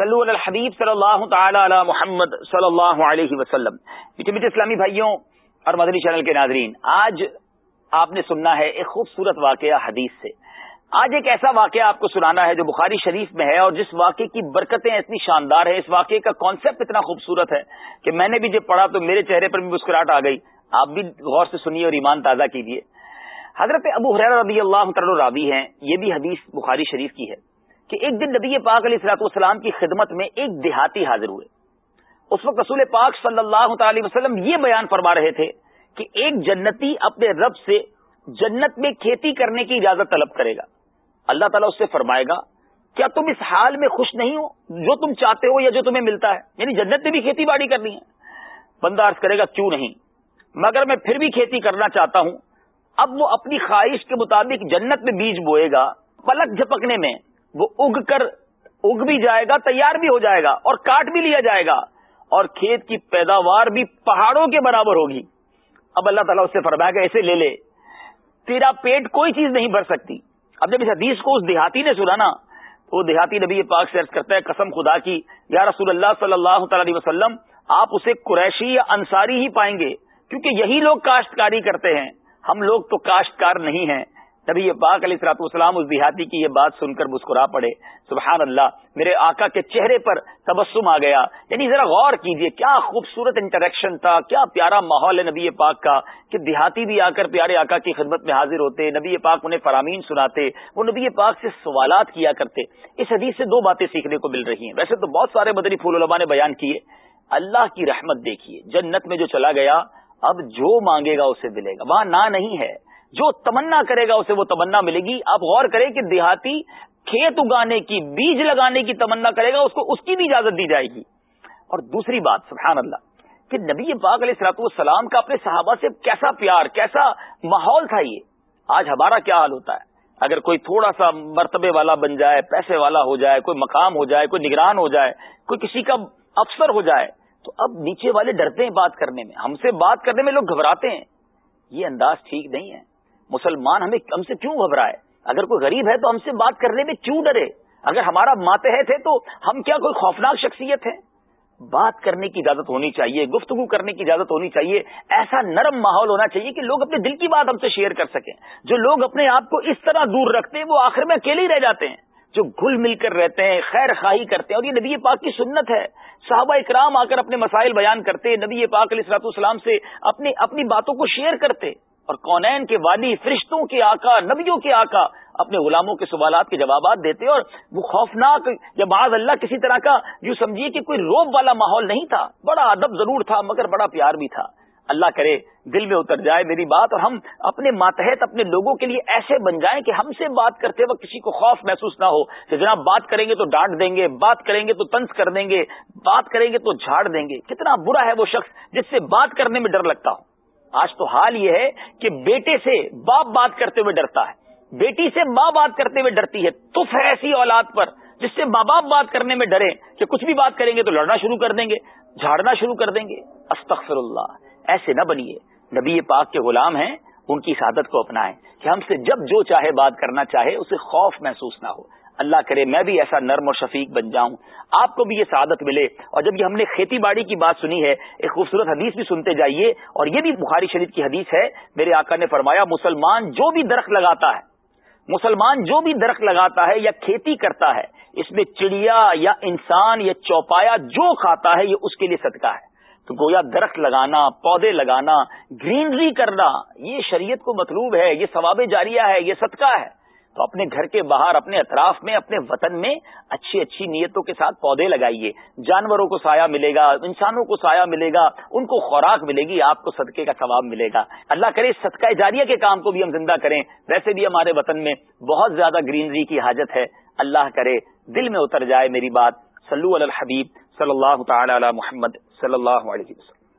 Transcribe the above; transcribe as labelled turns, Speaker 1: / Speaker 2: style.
Speaker 1: صلو علی الحبیب صلی اللہ تعالی علی محمد صلی اللہ علیہ وسلم۔ میٹھے میٹھے اسلامی بھائیوں اور مدنی چینل کے ناظرین، آج آپ نے سننا ہے ایک خوبصورت واقعہ حدیث سے۔ آج ایک ایسا واقعہ آپ کو سنانا ہے جو بخاری شریف میں ہے اور جس واقعے کی برکتیں اتنی شاندار ہیں۔ اس واقعے کا کانسیپٹ اتنا خوبصورت ہے کہ میں نے بھی جب پڑھا تو میرے چہرے پر بھی مسکراہٹ آ گئی۔ آپ بھی غور سے سنیے اور ایمان تازہ کیجیے۔ حضرت ابو حریر رضی اللہ تعالی راوی ہیں، یہ بھی حدیث بخاری شریف کی ہے۔ کہ ایک دن نبی پاک علیہ السلاط والسلام کی خدمت میں ایک دیہاتی حاضر ہوئے۔ اس وقت رسول پاک صلی اللہ تعالی وسلم یہ بیان فرما رہے تھے کہ ایک جنتی اپنے رب سے جنت میں کھیتی کرنے کی اجازت طلب کرے گا۔ اللہ تعالیٰ اس سے فرمائے گا، کیا تم اس حال میں خوش نہیں ہو؟ جو تم چاہتے ہو یا جو تمہیں ملتا ہے۔ یعنی جنت میں بھی کھیتی باڑی کرنی ہے۔ بندہ عرض کرے گا، کیوں نہیں؟ مگر میں پھر بھی کھیتی کرنا چاہتا ہوں۔ اب وہ اپنی خواہش کے مطابق جنت میں بیج بوئے گا، پلک جھپکنے میں۔ وہ اگ کر اگ بھی جائے گا، تیار بھی ہو جائے گا اور کاٹ بھی لیا جائے گا اور کھیت کی پیداوار بھی پہاڑوں کے برابر ہوگی۔ اب اللہ تعالیٰ اس سے فرمایا گا ایسے لے لے، تیرا پیٹ کوئی چیز نہیں بھر سکتی۔ اب جب اس حدیث کو اس دیہاتی نے سنا نا، تو وہ دیہاتی نبی پاک سے کرتا ہے، قسم خدا کی، یا رسول اللہ صلی اللہ تعالی وسلم، آپ اسے قریشی یا انصاری ہی پائیں گے، کیونکہ یہی لوگ کاشتکاری کرتے ہیں۔ ہم لوگ تو کاشتکار نہیں ہیں۔ نبی یہ پاک علیہ السلاط والسلام اس دیہاتی کی یہ بات سن کر مسکرا پڑے۔ سبحان اللہ، میرے آقا کے چہرے پر تبسم آ گیا۔ یعنی ذرا غور کیجیے، کیا خوبصورت انٹریکشن تھا، کیا پیارا ماحول ہے نبی پاک کا؟ کہ دیہاتی بھی آ کر پیارے آقا کی خدمت میں حاضر ہوتے، نبی پاک انہیں فرامین سناتے، وہ نبی پاک سے سوالات کیا کرتے۔ اس حدیث سے دو باتیں سیکھنے کو مل رہی ہیں۔ ویسے تو بہت سارے مدنی پھول علماء نے بیان کیے۔ اللہ کی رحمت دیکھیے، جنت میں جو چلا گیا، اب جو مانگے گا اسے ملے گا۔ وہاں نہ نہیں ہے۔ جو تمنا کرے گا اسے وہ تمنا ملے گی۔ آپ غور کریں کہ دیہاتی کھیت اگانے کی، بیج لگانے کی تمنا کرے گا، اس کو اس کی بھی اجازت دی جائے گی۔ اور دوسری بات، سبحان اللہ، کہ نبی پاک علیہ السلاط والسلام کا اپنے صحابہ سے کیسا پیار، کیسا ماحول تھا یہ؟ آج ہمارا کیا حال ہوتا ہے؟ اگر کوئی تھوڑا سا مرتبے والا بن جائے، پیسے والا ہو جائے، کوئی مقام ہو جائے، کوئی نگران ہو جائے، کوئی کسی کا افسر ہو جائے، تو اب نیچے والے ڈرتے ہیں بات کرنے میں۔ ہم سے بات کرنے میں لوگ گھبراتے ہیں۔ یہ انداز ٹھیک نہیں ہے۔ مسلمان ہمیں ہم سے کیوں گھبرائے؟ اگر کوئی غریب ہے تو ہم سے بات کرنے میں کیوں ڈرے؟ اگر ہمارا ماتحت ہے تو ہم کیا کوئی خوفناک شخصیت ہے؟ بات کرنے کی اجازت ہونی چاہیے، گفتگو کرنے کی اجازت ہونی چاہیے۔ ایسا نرم ماحول ہونا چاہیے کہ لوگ اپنے دل کی بات ہم سے شیئر کر سکیں۔ جو لوگ اپنے آپ کو اس طرح دور رکھتے ہیں، وہ آخر میں اکیلے ہی رہ جاتے ہیں۔ جو گل مل کر رہتے ہیں، خیر خواہی کرتے ہیں۔ اور یہ نبی پاک کی سنت ہے۔ صحابہ اکرام آ کر اپنے مسائل بیان کرتے، نبی پاک علیہ السلاط السلام سے اپنی اپنی باتوں کو شیئر کرتے۔ اور کونین کے والی فرشتوں کے آقا، نبیوں کے آقا اپنے غلاموں کے سوالات کے جوابات دیتے اور وہ خوفناک یا بعض اللہ کسی طرح کا جو سمجھیے کہ کوئی روب والا ماحول نہیں تھا۔ بڑا ادب ضرور تھا، مگر بڑا پیار بھی تھا۔ اللہ کرے دل میں اتر جائے میری بات اور ہم اپنے ماتحت، اپنے لوگوں کے لیے ایسے بن جائیں کہ ہم سے بات کرتے وقت کسی کو خوف محسوس نہ ہو۔ کہ جناب بات کریں گے تو ڈانٹ دیں گے، بات کریں گے تو تنس کر دیں گے، بات کریں گے تو جھاڑ دیں گے۔ کتنا برا ہے وہ شخص جس سے بات کرنے میں ڈر لگتا ہو۔ آج تو حال یہ ہے کہ بیٹے سے باپ بات کرتے ہوئے ڈرتا ہے۔ بیٹی سے ماں بات کرتے ہوئے ڈرتی ہے۔ تف ہے ایسی اولاد پر جس سے ماں باپ بات کرنے میں ڈرے کہ کچھ بھی بات کریں گے تو لڑنا شروع کر دیں گے، جھاڑنا شروع کر دیں گے۔ استغفر اللہ ایسے نہ بنیے۔ نبی پاک کے غلام ہیں، ان کی سعادت کو اپنائیں کہ ہم سے جب جو چاہے بات کرنا چاہے، اسے خوف محسوس نہ ہو۔ اللہ کرے میں بھی ایسا نرم اور شفیق بن جاؤں۔ آپ کو بھی یہ سعادت ملے۔ اور جب یہ ہم نے کھیتی باڑی کی بات سنی ہے، ایک خوبصورت حدیث بھی سنتے جائیے۔ اور یہ بھی بخاری شریف کی حدیث ہے، میرے آقا نے فرمایا، مسلمان جو بھی درخت لگاتا ہے، مسلمان جو بھی درخت لگاتا ہے یا کھیتی کرتا ہے، اس میں چڑیا یا انسان یا چوپایا جو کھاتا ہے، یہ اس کے لیے صدقہ ہے۔ تو گویا درخت لگانا، پودے لگانا، گرینری کرنا، یہ شریعت کو مطلوب ہے، یہ ثواب جاریہ ہے، یہ صدقہ ہے۔ تو اپنے گھر کے باہر، اپنے اطراف میں، اپنے وطن میں اچھی اچھی نیتوں کے ساتھ پودے لگائیے۔ جانوروں کو سایہ ملے گا، انسانوں کو سایہ ملے گا، ان کو خوراک ملے گی، آپ کو صدقے کا ثواب ملے گا۔ اللہ کرے، صدقہ جاریہ کے کام کو بھی ہم زندہ کریں۔ ویسے بھی ہمارے وطن میں بہت زیادہ گرینری کی حاجت ہے۔ اللہ کرے، دل میں اتر جائے میری بات۔ سلو الحبیب صلی اللہ تعالی علی محمد صلی اللہ علیہ وسلم۔